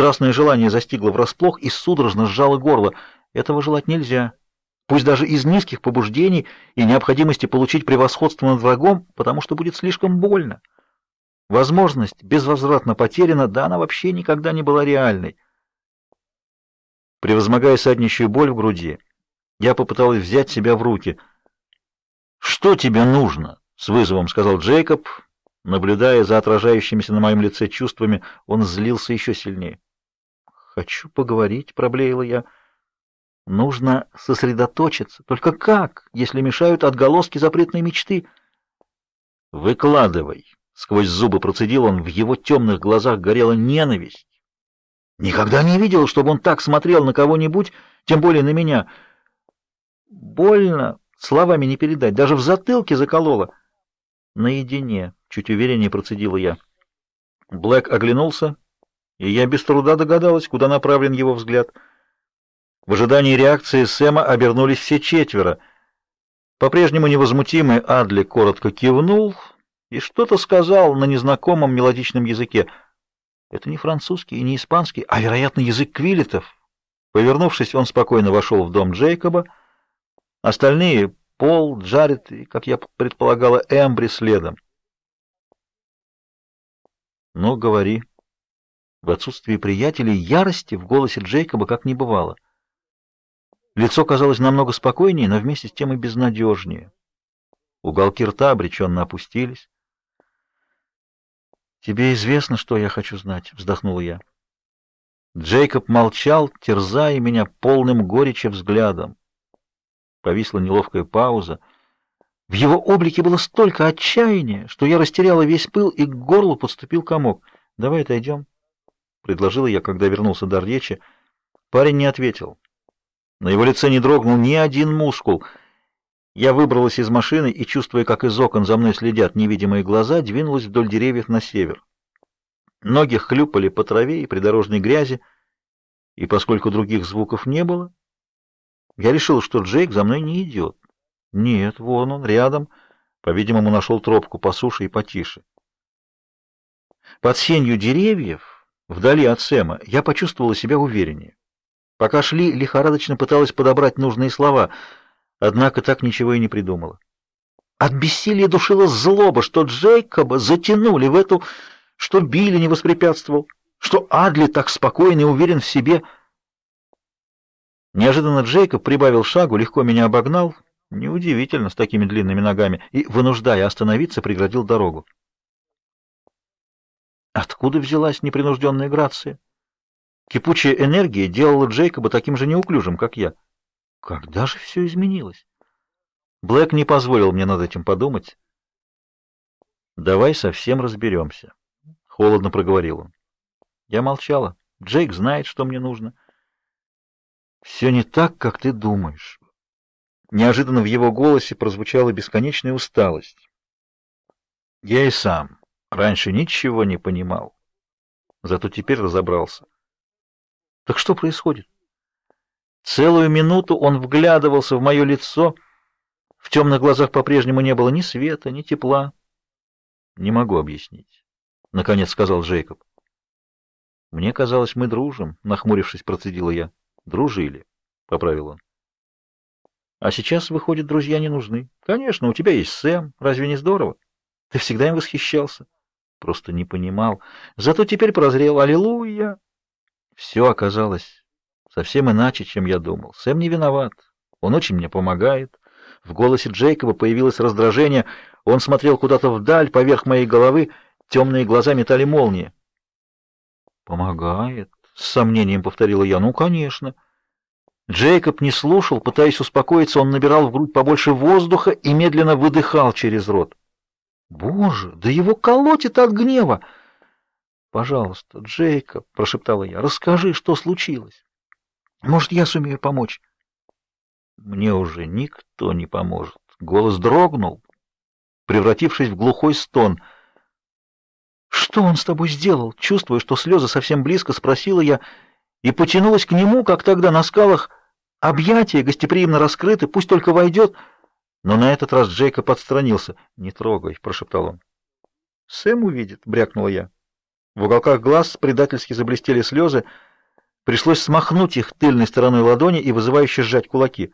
Страстное желание застигло врасплох и судорожно сжало горло. Этого желать нельзя. Пусть даже из низких побуждений и необходимости получить превосходство над врагом, потому что будет слишком больно. Возможность безвозвратно потеряна, да она вообще никогда не была реальной. Превозмогая саднищую боль в груди, я попыталась взять себя в руки. «Что тебе нужно?» — с вызовом сказал Джейкоб. Наблюдая за отражающимися на моем лице чувствами, он злился еще сильнее. «Хочу поговорить», — проблеяла я. «Нужно сосредоточиться. Только как, если мешают отголоски запретной мечты?» «Выкладывай», — сквозь зубы процедил он, в его темных глазах горела ненависть. Никогда не видел, чтобы он так смотрел на кого-нибудь, тем более на меня. Больно, словами не передать, даже в затылке закололо. Наедине, чуть увереннее процедила я. Блэк оглянулся, и я без труда догадалась, куда направлен его взгляд. В ожидании реакции Сэма обернулись все четверо. По-прежнему невозмутимый Адли коротко кивнул и что-то сказал на незнакомом мелодичном языке — это не французский и не испанский, а, вероятно, язык квилетов. Повернувшись, он спокойно вошел в дом Джейкоба. Остальные — Пол, Джаред и, как я предполагала, Эмбри следом. «Ну, говори». В отсутствии приятелей ярости в голосе Джейкоба как не бывало. Лицо казалось намного спокойнее, но вместе с тем и безнадежнее. Уголки рта обреченно опустились. «Тебе известно, что я хочу знать», — вздохнула я. Джейкоб молчал, терзая меня полным горечи взглядом. Повисла неловкая пауза. В его облике было столько отчаяния, что я растеряла весь пыл, и к горлу подступил комок. «Давай отойдем», — предложила я, когда вернулся дар речи. Парень не ответил. На его лице не дрогнул ни один мускул. Я выбралась из машины и, чувствуя, как из окон за мной следят невидимые глаза, двинулась вдоль деревьев на север. Ноги хлюпали по траве и придорожной грязи, и поскольку других звуков не было, я решил, что Джейк за мной не идет. Нет, вон он, рядом, по-видимому, нашел тропку по суше и потише. Под сенью деревьев, вдали от Сэма, я почувствовала себя увереннее. Пока шли, лихорадочно пыталась подобрать нужные слова — однако так ничего и не придумала. От бессилия душила злоба, что Джейкоба затянули в эту, что Билли не воспрепятствовал, что Адли так спокойно и уверен в себе. Неожиданно Джейкоб прибавил шагу, легко меня обогнал, неудивительно, с такими длинными ногами, и, вынуждая остановиться, преградил дорогу. Откуда взялась непринужденная грация? Кипучая энергия делала Джейкоба таким же неуклюжим, как я. Когда же все изменилось? Блэк не позволил мне над этим подумать. «Давай совсем разберемся», — холодно проговорил он. Я молчала. Джейк знает, что мне нужно. «Все не так, как ты думаешь». Неожиданно в его голосе прозвучала бесконечная усталость. Я и сам раньше ничего не понимал, зато теперь разобрался. Так что происходит? Целую минуту он вглядывался в мое лицо. В темных глазах по-прежнему не было ни света, ни тепла. «Не могу объяснить», — наконец сказал Джейкоб. «Мне казалось, мы дружим», — нахмурившись, процедила я. «Дружили», — поправил он. «А сейчас, выходит, друзья не нужны. Конечно, у тебя есть Сэм. Разве не здорово? Ты всегда им восхищался. Просто не понимал. Зато теперь прозрел. Аллилуйя!» Все оказалось Совсем иначе, чем я думал. Сэм не виноват. Он очень мне помогает. В голосе Джейкоба появилось раздражение. Он смотрел куда-то вдаль, поверх моей головы. Темные глаза метали молнии. «Помогает?» — с сомнением повторила я. «Ну, конечно». Джейкоб не слушал, пытаясь успокоиться, он набирал в грудь побольше воздуха и медленно выдыхал через рот. «Боже, да его колотит от гнева!» «Пожалуйста, Джейкоб», — прошептала я, — «расскажи, что случилось». Может, я сумею помочь? Мне уже никто не поможет. Голос дрогнул, превратившись в глухой стон. Что он с тобой сделал? Чувствуя, что слезы совсем близко, спросила я и потянулась к нему, как тогда на скалах. Объятия гостеприимно раскрыты, пусть только войдет. Но на этот раз Джейкоб отстранился. «Не трогай», — прошептал он. «Сэм увидит», — брякнула я. В уголках глаз предательски заблестели слезы. Пришлось смахнуть их тыльной стороной ладони и вызывающе сжать кулаки.